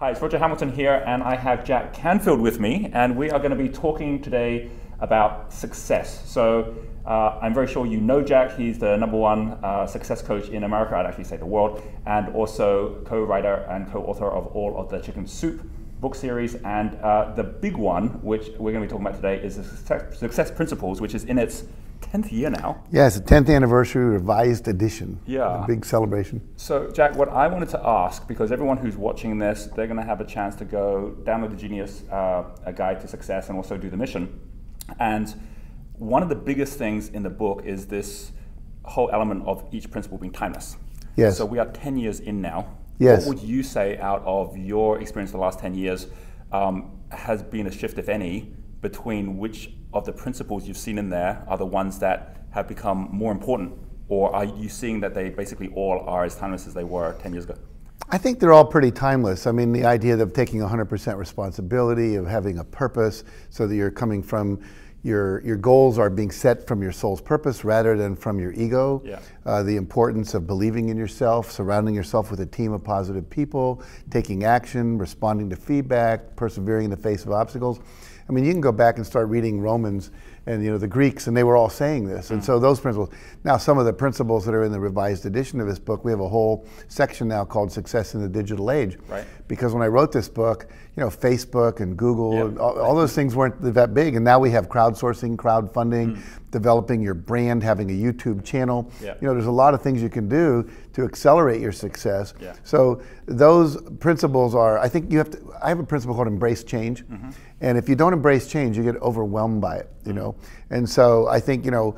Hi, it's Roger Hamilton here, and I have Jack Canfield with me, and we are going to be talking today about success. So, uh, I'm very sure you know Jack. He's the number one uh, success coach in America, I'd actually say the world, and also co writer and co author of all of the Chicken Soup book series. And uh, the big one, which we're going to be talking about today, is the Success, success Principles, which is in its 10th year now. Yes, the 10th anniversary revised edition. Yeah. A big celebration. So, Jack, what I wanted to ask, because everyone who's watching this, they're going to have a chance to go download the Genius uh, a Guide to Success and also do the mission. And one of the biggest things in the book is this whole element of each principle being timeless. Yes. So we are 10 years in now. Yes. What would you say out of your experience the last 10 years um, has been a shift, if any, between which of the principles you've seen in there are the ones that have become more important? Or are you seeing that they basically all are as timeless as they were 10 years ago? I think they're all pretty timeless. I mean, the idea of taking 100% responsibility, of having a purpose, so that you're coming from your your goals are being set from your soul's purpose rather than from your ego. Yeah. Uh, the importance of believing in yourself, surrounding yourself with a team of positive people, taking action, responding to feedback, persevering in the face of obstacles. I mean, you can go back and start reading Romans and you know the Greeks, and they were all saying this. And so those principles. Now, some of the principles that are in the revised edition of this book, we have a whole section now called "Success in the Digital Age." Right. Because when I wrote this book, you know, Facebook and Google, Yeah. and all, all those things weren't that big, and now we have crowdsourcing, crowdfunding, hmm. developing your brand, having a YouTube channel. Yeah. You know, there's a lot of things you can do to accelerate your success. Yeah. So those principles are, I think you have to, I have a principle called embrace change. Mm-hmm. And if you don't embrace change, you get overwhelmed by it, you mm-hmm. know? And so I think, you know,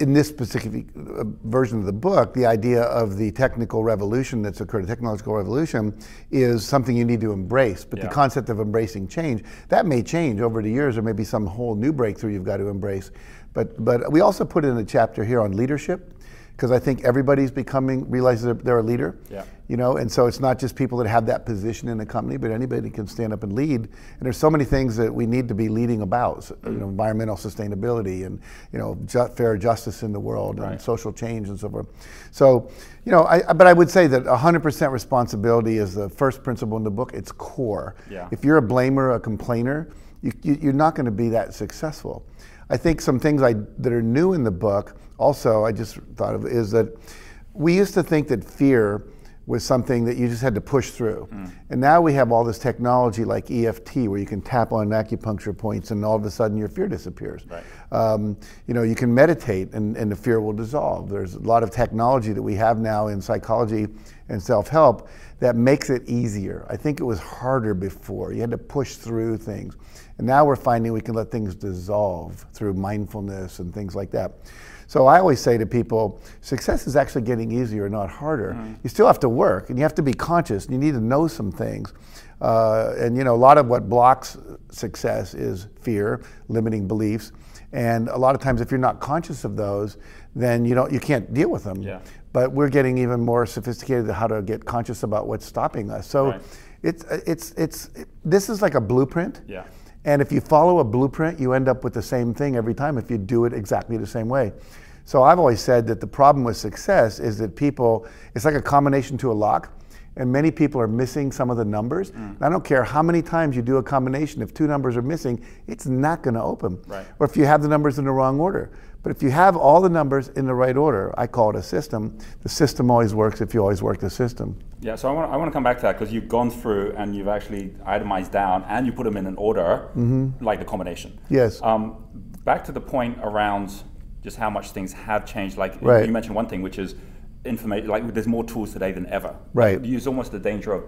in this specific uh, version of the book, the idea of the technical revolution that's occurred, the technological revolution, is something you need to embrace. But Yeah. the concept of embracing change, that may change over the years, or maybe some whole new breakthrough you've got to embrace. But, but we also put in a chapter here on leadership, because I think everybody's becoming, realizes they're, they're a leader. Yeah. You know, and so it's not just people that have that position in a company, but anybody can stand up and lead. And there's so many things that we need to be leading about, so, you know, environmental sustainability and you know ju- fair justice in the world and social change and so forth. So, you know, I, but I would say that 100% responsibility is the first principle in the book. It's core. Yeah. If you're a blamer, a complainer, you, you, you're not going to be that successful. I think some things I, that are new in the book, also, I just thought of, is that we used to think that fear was something that you just had to push through. And now we have all this technology like EFT where you can tap on acupuncture points and all of a sudden your fear disappears. Right. Um, you know, you can meditate and, and the fear will dissolve. There's a lot of technology that we have now in psychology and self help that makes it easier. I think it was harder before. You had to push through things. And now we're finding we can let things dissolve through mindfulness and things like that. So I always say to people, success is actually getting easier, not harder. You still have to work and you have to be conscious and you need to know some things. Uh, and you know, a lot of what blocks success is fear, limiting beliefs. And a lot of times if you're not conscious of those, then you don't you can't deal with them. Yeah. But we're getting even more sophisticated at how to get conscious about what's stopping us. So Right. it's it's it's this is like a blueprint. Yeah. And if you follow a blueprint, you end up with the same thing every time if you do it exactly the same way. So I've always said that the problem with success is that people, it's like a combination to a lock, and many people are missing some of the numbers. Mm. I don't care how many times you do a combination, if two numbers are missing, it's not going to open. Right. Or if you have the numbers in the wrong order. But if you have all the numbers in the right order, I call it a system, the system always works if you always work the system. Yeah, so I want, I want to come back to that because you've gone through and you've actually itemized down and you put them in an order, like the combination. Yes. Um, back to the point around just how much things have changed. Like Right. you mentioned one thing, which is information. Like there's more tools today than ever. Right. There's almost the danger of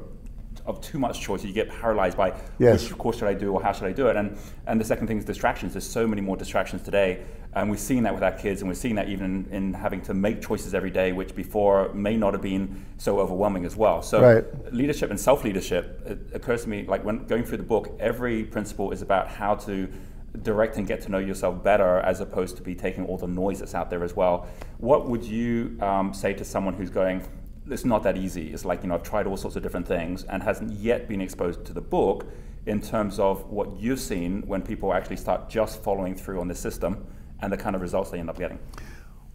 of too much choice. You get paralyzed by Yes. which course should I do or how should I do it. And and the second thing is distractions. There's so many more distractions today, and we're seeing that with our kids, and we're seeing that even in, in having to make choices every day, which before may not have been so overwhelming as well. So Right. leadership and self-leadership it occurs to me like when going through the book every principle is about how to direct and get to know yourself better as opposed to be taking all the noise that's out there as well what would you um, say to someone who's going it's not that easy it's like you know i've tried all sorts of different things and hasn't yet been exposed to the book in terms of what you've seen when people actually start just following through on the system and the kind of results they end up getting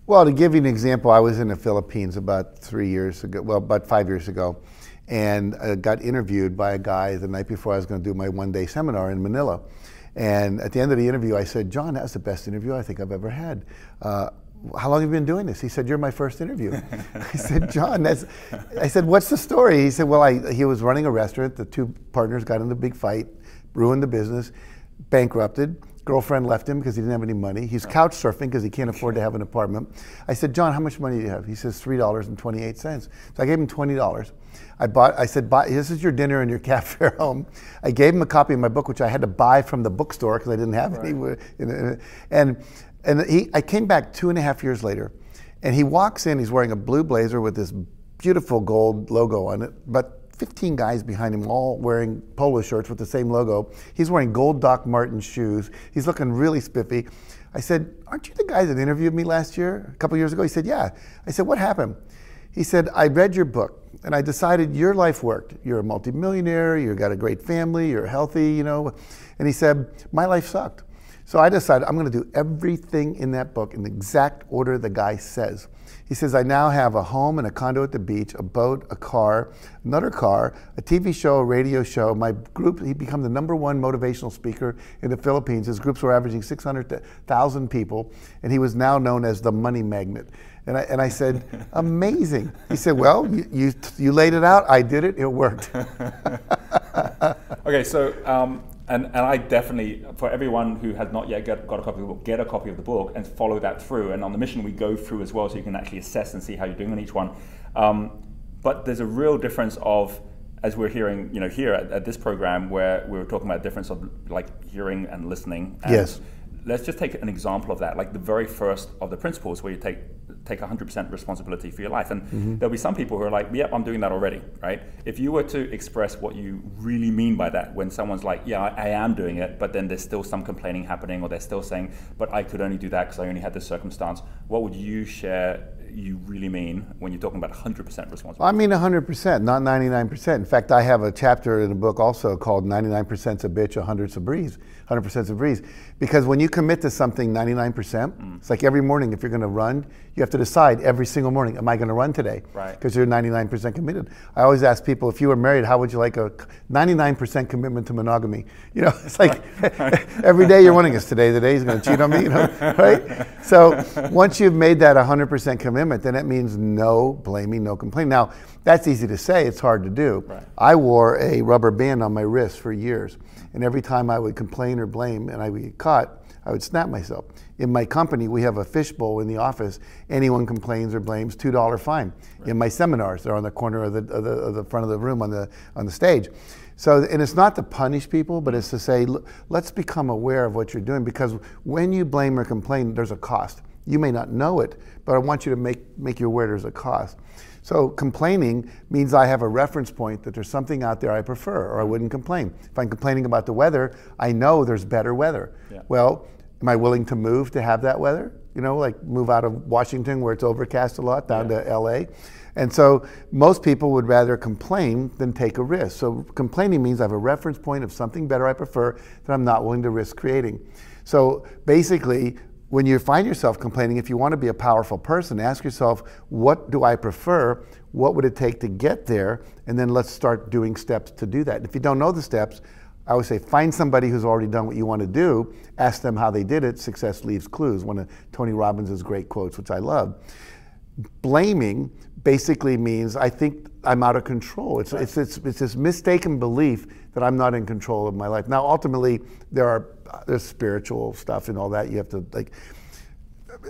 Well, to give you an example, I was in the Philippines about three years ago, well, about five years ago. and uh, got interviewed by a guy the night before I was going to do my one day seminar in Manila. And at the end of the interview, I said, John, that was the best interview I think I've ever had. Uh, how long have you been doing this? He said, You're my first interview. I said, John, that's, I said, What's the story? He said, Well, I, he was running a restaurant. The two partners got in a big fight, ruined the business, bankrupted. Girlfriend left him because he didn't have any money. He's oh. couch surfing because he can't afford to have an apartment. I said, John, how much money do you have? He says, $3.28. So I gave him $20. I bought, I said, buy, this is your dinner and your cab fare home. I gave him a copy of my book, which I had to buy from the bookstore because I didn't have right. any. And and he, I came back two and a half years later, and he walks in. He's wearing a blue blazer with this beautiful gold logo on it, but 15 guys behind him, all wearing polo shirts with the same logo. He's wearing gold Doc Martens shoes. He's looking really spiffy. I said, Aren't you the guy that interviewed me last year, a couple years ago? He said, Yeah. I said, What happened? He said, I read your book and I decided your life worked. You're a multimillionaire, you've got a great family, you're healthy, you know. And he said, My life sucked. So I decided I'm going to do everything in that book in the exact order the guy says. He says, I now have a home and a condo at the beach, a boat, a car, another car, a TV show, a radio show. My group, he became the number one motivational speaker in the Philippines. His groups were averaging 600,000 people, and he was now known as the money magnet. And I, and I said, amazing. He said, well, you, you, you laid it out. I did it. It worked. okay, so um, and, and I definitely, for everyone who has not yet got, got a copy of the book, get a copy of the book and follow that through. And on the mission, we go through as well so you can actually assess and see how you're doing on each one. Um, but there's a real difference of, as we're hearing, you know, here at, at, this program where we were talking about the difference of like hearing and listening. And yes. Let's just take an example of that, like the very first of the principles where you take take 100% responsibility for your life. And mm-hmm. there'll be some people who are like, yep, I'm doing that already, right? If you were to express what you really mean by that, when someone's like, yeah, I, I am doing it, but then there's still some complaining happening, or they're still saying, but I could only do that because I only had this circumstance, what would you share you really mean when you're talking about 100% responsibility? I mean 100%, not 99%. In fact, I have a chapter in the book also called 99%'s a bitch, 100's a breeze. 100% a breeze. Because when you commit to something 99%, mm. it's like every morning if you're going to run, you have to decide every single morning, am I going to run today? Right. Because you're 99% committed. I always ask people, if you were married, how would you like a 99% commitment to monogamy? You know, it's like every day you're wondering, is today the day he's going to cheat on me? You know, right? So once you've made that 100% commitment, then it means no blaming, no complaining. Now, that's easy to say, it's hard to do. Right. I wore a rubber band on my wrist for years. And every time I would complain or blame and I would get caught, I would snap myself. In my company, we have a fishbowl in the office. Anyone complains or blames, $2 fine. Right. In my seminars, they're on the corner of the, of the, of the front of the room on the, on the stage. So, and it's not to punish people, but it's to say, let's become aware of what you're doing because when you blame or complain, there's a cost. You may not know it, but I want you to make, make you aware there's a cost. So complaining means I have a reference point that there's something out there I prefer, or I wouldn't complain. If I'm complaining about the weather, I know there's better weather. Yeah. Well, am I willing to move to have that weather? You know, like move out of Washington where it's overcast a lot down yeah. to LA. And so most people would rather complain than take a risk. So complaining means I have a reference point of something better I prefer that I'm not willing to risk creating. So basically, when you find yourself complaining, if you want to be a powerful person, ask yourself, what do I prefer? What would it take to get there? And then let's start doing steps to do that. If you don't know the steps, I would say find somebody who's already done what you want to do, ask them how they did it. Success leaves clues, one of Tony Robbins' great quotes, which I love. Blaming basically means I think I'm out of control. It's, right. it's, it's, it's this mistaken belief that I'm not in control of my life. Now, ultimately, there are there's spiritual stuff and all that. You have to like.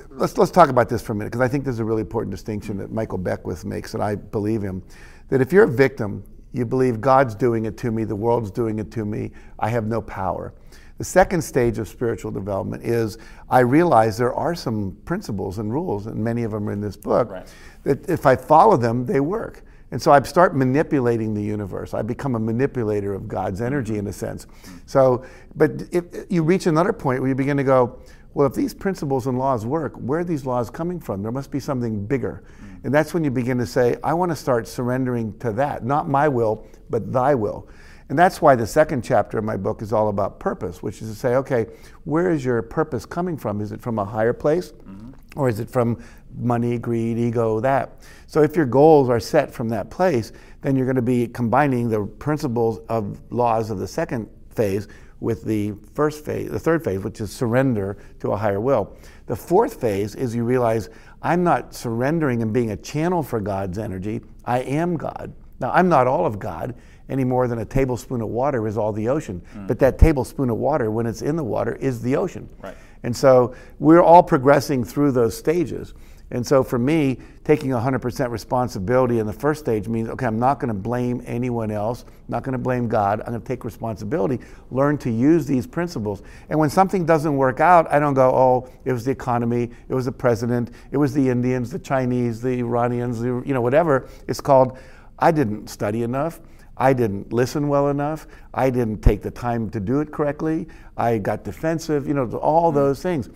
Let's let's talk about this for a minute because I think there's a really important distinction that Michael Beckwith makes, and I believe him. That if you're a victim, you believe God's doing it to me, the world's doing it to me, I have no power. The second stage of spiritual development is I realize there are some principles and rules, and many of them are in this book, right. that if I follow them, they work. And so I start manipulating the universe. I become a manipulator of God's energy mm-hmm. in a sense. So, but if you reach another point where you begin to go, well, if these principles and laws work, where are these laws coming from? There must be something bigger. And that's when you begin to say, I want to start surrendering to that, not my will, but thy will. And that's why the second chapter of my book is all about purpose, which is to say, okay, where is your purpose coming from? Is it from a higher place? Mm-hmm. Or is it from money, greed, ego, that? So if your goals are set from that place, then you're going to be combining the principles of laws of the second phase with the first phase, the third phase, which is surrender to a higher will. The fourth phase is you realize I'm not surrendering and being a channel for God's energy. I am God. Now, I'm not all of God any more than a tablespoon of water is all the ocean. Mm. But that tablespoon of water, when it's in the water, is the ocean. Right. And so we're all progressing through those stages. And so for me, taking 100% responsibility in the first stage means okay, I'm not going to blame anyone else, I'm not going to blame God, I'm going to take responsibility, learn to use these principles. And when something doesn't work out, I don't go, oh, it was the economy, it was the president, it was the Indians, the Chinese, the Iranians, the, you know, whatever. It's called, I didn't study enough. I didn't listen well enough. I didn't take the time to do it correctly. I got defensive, you know, all mm-hmm. those things.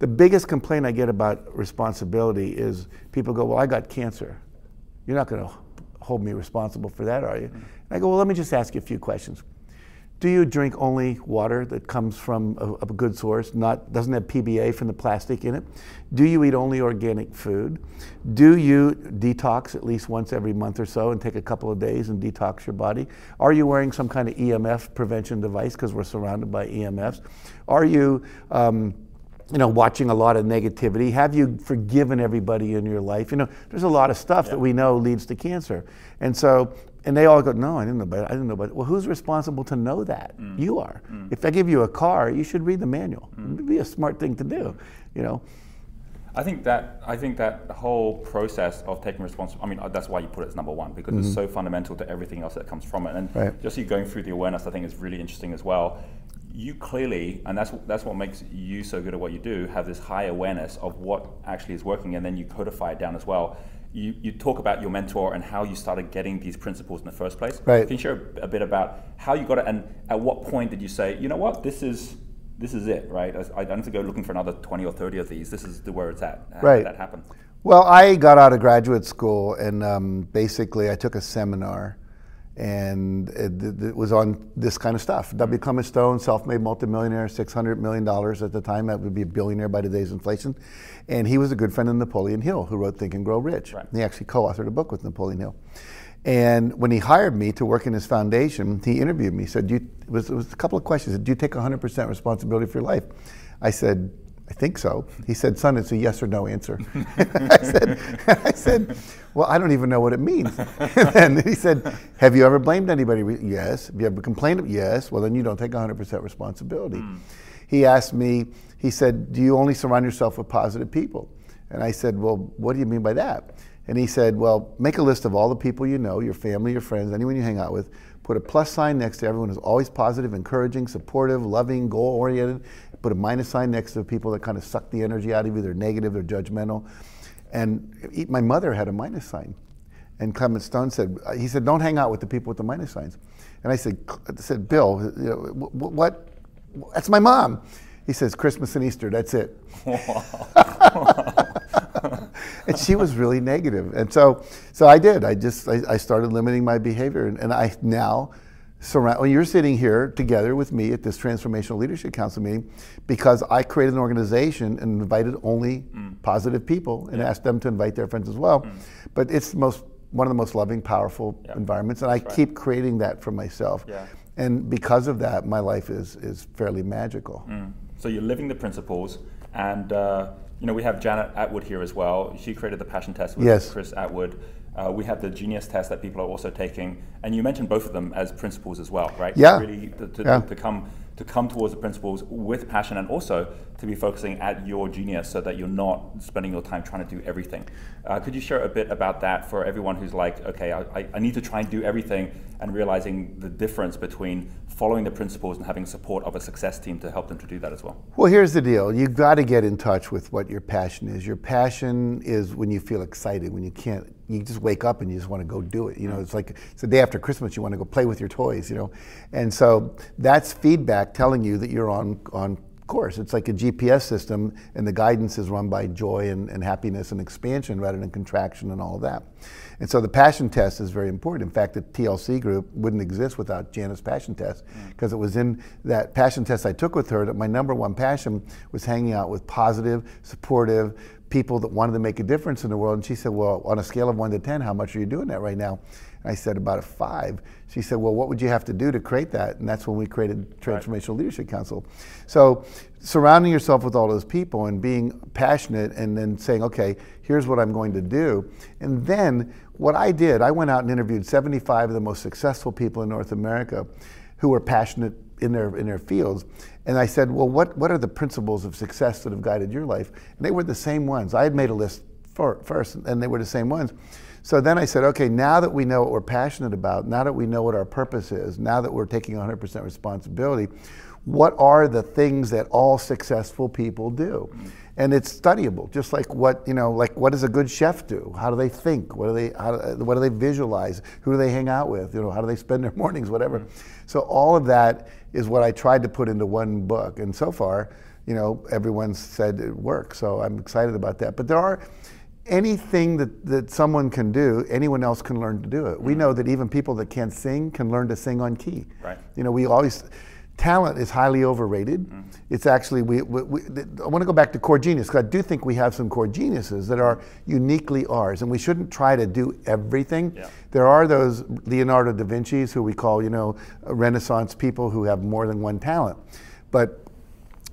The biggest complaint I get about responsibility is people go, Well, I got cancer. You're not going to hold me responsible for that, are you? And I go, Well, let me just ask you a few questions. Do you drink only water that comes from a, a, good source, not doesn't have PBA from the plastic in it? Do you eat only organic food? Do you detox at least once every month or so and take a couple of days and detox your body? Are you wearing some kind of EMF prevention device because we're surrounded by EMFs? Are you um, you know, watching a lot of negativity? Have you forgiven everybody in your life? You know, there's a lot of stuff yeah. that we know leads to cancer. And so and they all go, no, I didn't know about it. I didn't know about it. Well, who's responsible to know that? Mm. You are. Mm. If I give you a car, you should read the manual. Mm. It'd be a smart thing to do, you know. I think that I think that whole process of taking responsibility. I mean, that's why you put it as number one because mm-hmm. it's so fundamental to everything else that comes from it. And right. just you going through the awareness, I think is really interesting as well. You clearly, and that's that's what makes you so good at what you do. Have this high awareness of what actually is working, and then you codify it down as well you, you talk about your mentor and how you started getting these principles in the first place. Right. Can you share a, a bit about how you got it and at what point did you say, you know what, this is this is it, right? I, I don't have to go looking for another 20 or 30 of these. This is the where it's at. How right. did that happen? Well, I got out of graduate school and um, basically I took a seminar and it, it, was on this kind of stuff. W. Mm-hmm. Clement Stone, self-made multimillionaire, $600 million at the time. That would be a billionaire by today's inflation. And he was a good friend of Napoleon Hill, who wrote Think and Grow Rich. Right. He actually co-authored a book with Napoleon Hill. And when he hired me to work in his foundation, he interviewed me. He said, it was, it was a couple of questions. Said, Do you take 100% responsibility for your life? I said, I think so. He said, son, it's a yes or no answer. I, said, I said, well, I don't even know what it means. and he said, have you ever blamed anybody? Yes. Have you ever complained? Yes. Well, then you don't take 100% responsibility. Mm. He asked me, he said, do you only surround yourself with positive people? And I said, well, what do you mean by that? And he said, well, make a list of all the people you know, your family, your friends, anyone you hang out with, put a plus sign next to everyone who's always positive, encouraging, supportive, loving, goal oriented, put a minus sign next to people that kind of suck the energy out of you. They're negative, they're judgmental. And my mother had a minus sign. And Clement Stone said, uh, he said, don't hang out with the people with the minus signs. And I said, I said Bill, you know, what? That's my mom. He says, Christmas and Easter, that's it. and she was really negative. And so, so I did. I just, I, I started limiting my behavior. And, and I now, surround, when you're sitting here together with me at this Transformational Leadership Council meeting because I created an organization and invited only mm. positive people and yeah. asked them to invite their friends as well. Mm. But it's most one of the most loving, powerful yeah. environments, and That's I right. keep creating that for myself. Yeah. And because of that, my life is is fairly magical. Mm. So you're living the principles, and uh, you know we have Janet Attwood here as well. She created the Passion Test with yes. Chris Attwood. Uh, we have the Genius test that people are also taking, and you mentioned both of them as principles as well, right? Yeah. Really, to, to, yeah. to come to come towards the principles with passion, and also to be focusing at your genius, so that you're not spending your time trying to do everything. Uh, could you share a bit about that for everyone who's like, okay, I, I need to try and do everything, and realizing the difference between following the principles and having support of a success team to help them to do that as well? Well, here's the deal you've got to get in touch with what your passion is. Your passion is when you feel excited, when you can't, you just wake up and you just want to go do it. You know, it's like it's the day after Christmas, you want to go play with your toys, you know. And so that's feedback telling you that you're on, on course. It's like a GPS system, and the guidance is run by joy and, and happiness and expansion rather than contraction and all of that. And so the passion test is very important. In fact, the TLC group wouldn't exist without Janet's passion test because mm. it was in that passion test I took with her that my number one passion was hanging out with positive, supportive people that wanted to make a difference in the world. And she said, Well, on a scale of one to 10, how much are you doing that right now? I said, about a five. She said, well, what would you have to do to create that? And that's when we created Transformational right. Leadership Council. So surrounding yourself with all those people and being passionate and then saying, okay, here's what I'm going to do. And then what I did, I went out and interviewed 75 of the most successful people in North America who were passionate in their in their fields. And I said, well, what, what are the principles of success that have guided your life? And they were the same ones. I had made a list for, first, and they were the same ones. So then I said, okay, now that we know what we're passionate about, now that we know what our purpose is, now that we're taking 100% responsibility, what are the things that all successful people do? And it's studyable, just like what you know, like what does a good chef do? How do they think? What do they, how, what do they visualize? Who do they hang out with? You know, how do they spend their mornings? Whatever. So all of that is what I tried to put into one book, and so far, you know, everyone's said it works. So I'm excited about that. But there are anything that, that someone can do, anyone else can learn to do it. Mm-hmm. We know that even people that can't sing can learn to sing on key. Right. You know, we always, talent is highly overrated. Mm-hmm. It's actually, we, we, we, I want to go back to core genius because I do think we have some core geniuses that are uniquely ours and we shouldn't try to do everything. Yeah. There are those Leonardo da Vinci's who we call, you know, Renaissance people who have more than one talent. But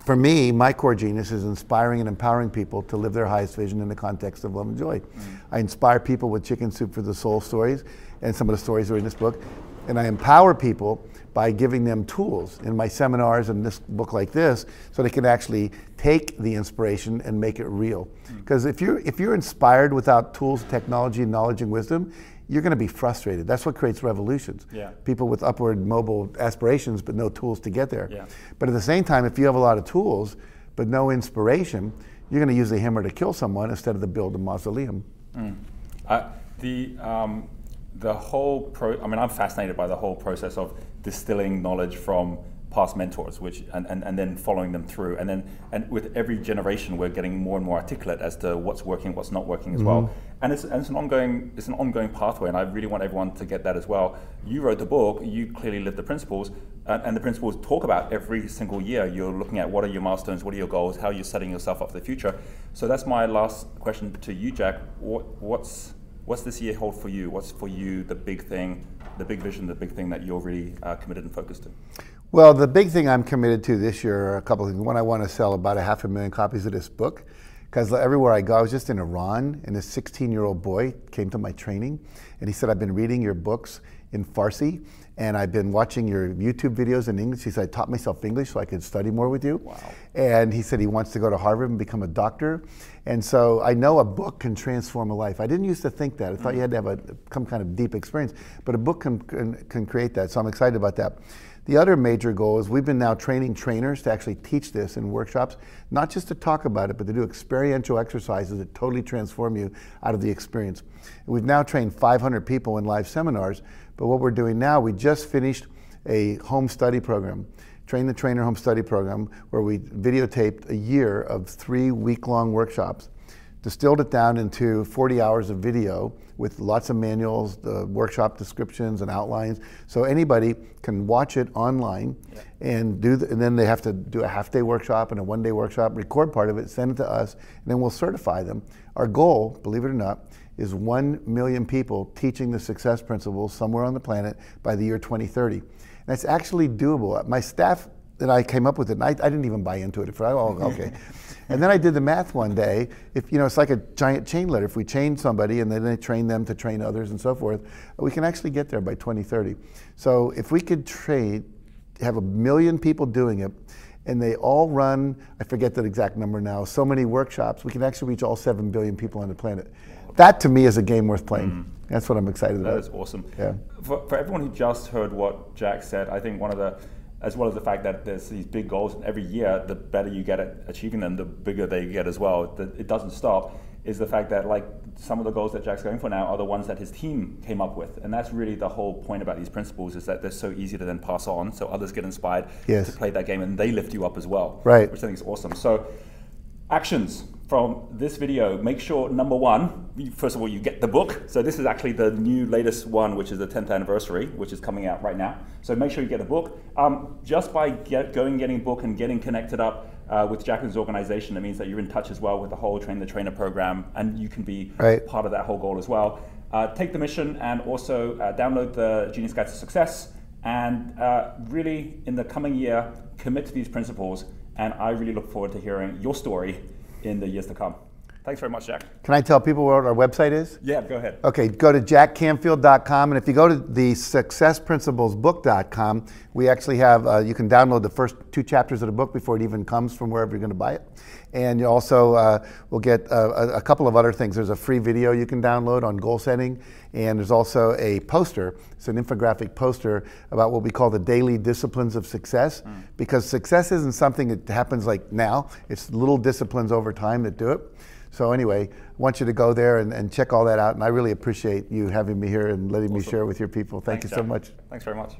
for me, my core genius is inspiring and empowering people to live their highest vision in the context of love and joy. Mm-hmm. I inspire people with Chicken Soup for the Soul stories, and some of the stories are in this book. And I empower people by giving them tools in my seminars and this book like this so they can actually take the inspiration and make it real. Because mm-hmm. if you're if you're inspired without tools, technology, knowledge, and wisdom, you're going to be frustrated. That's what creates revolutions. Yeah. People with upward mobile aspirations but no tools to get there. Yeah. But at the same time, if you have a lot of tools but no inspiration, you're going to use the hammer to kill someone instead of to build a mausoleum. Mm. Uh, the um, the whole pro. I mean, I'm fascinated by the whole process of distilling knowledge from past mentors, which and, and, and then following them through. And then and with every generation we're getting more and more articulate as to what's working, what's not working as mm-hmm. well. And it's, and it's an ongoing it's an ongoing pathway and I really want everyone to get that as well. You wrote the book, you clearly live the principles, and, and the principles talk about every single year. You're looking at what are your milestones, what are your goals, how you're setting yourself up for the future. So that's my last question to you, Jack. What, what's what's this year hold for you? What's for you the big thing, the big vision, the big thing that you're really uh, committed and focused to? Well, the big thing I'm committed to this year are a couple of things. One, I want to sell about a half a million copies of this book because everywhere I go, I was just in Iran, and a 16 year old boy came to my training, and he said, I've been reading your books in Farsi, and I've been watching your YouTube videos in English. He said, I taught myself English so I could study more with you. Wow. And he said he wants to go to Harvard and become a doctor. And so I know a book can transform a life. I didn't used to think that. I thought you had to have a, some kind of deep experience, but a book can, can, can create that. So I'm excited about that. The other major goal is we've been now training trainers to actually teach this in workshops, not just to talk about it, but to do experiential exercises that totally transform you out of the experience. And we've now trained 500 people in live seminars, but what we're doing now, we just finished a home study program, Train the Trainer home study program, where we videotaped a year of three week long workshops distilled it down into 40 hours of video with lots of manuals, the workshop descriptions and outlines. So anybody can watch it online yeah. and do, the, and then they have to do a half day workshop and a one day workshop, record part of it, send it to us, and then we'll certify them. Our goal, believe it or not, is 1 million people teaching the success principles somewhere on the planet by the year 2030. And that's actually doable. My staff and I came up with it, and I, I didn't even buy into it. I, oh, okay. And then I did the math one day. If you know, it's like a giant chain letter. If we train somebody and then they train them to train others and so forth, we can actually get there by 2030. So if we could train, have a million people doing it, and they all run, I forget the exact number now, so many workshops, we can actually reach all 7 billion people on the planet. That to me is a game worth playing. Mm. That's what I'm excited that about. That is awesome. Yeah. For, for everyone who just heard what Jack said, I think one of the as well as the fact that there's these big goals, and every year, the better you get at achieving them, the bigger they get as well. It doesn't stop. Is the fact that like some of the goals that Jack's going for now are the ones that his team came up with, and that's really the whole point about these principles is that they're so easy to then pass on, so others get inspired yes. to play that game, and they lift you up as well. Right. Which I think is awesome. So, actions from this video, make sure number one, first of all, you get the book. So this is actually the new latest one, which is the 10th anniversary, which is coming out right now. So make sure you get the book. Um, just by get, going, getting a book, and getting connected up uh, with Jacqueline's organization, it means that you're in touch as well with the whole Train the Trainer program, and you can be right. part of that whole goal as well. Uh, take the mission and also uh, download the Genius Guide to Success, and uh, really in the coming year, commit to these principles. And I really look forward to hearing your story in the years to come. Thanks very much, Jack. Can I tell people what our website is? Yeah, go ahead. Okay, go to jackcanfield.com, and if you go to the successprinciplesbook.com, we actually have, uh, you can download the first two chapters of the book before it even comes from wherever you're going to buy it. And you also uh, will get uh, a, a, couple of other things. There's a free video you can download on goal setting, and there's also a poster. It's an infographic poster about what we call the daily disciplines of success, mm. because success isn't something that happens like now, it's little disciplines over time that do it. So anyway, I want you to go there and, and check all that out. And I really appreciate you having me here and letting awesome. me share with your people. Thank Thanks, you so Jack. much. Thanks very much.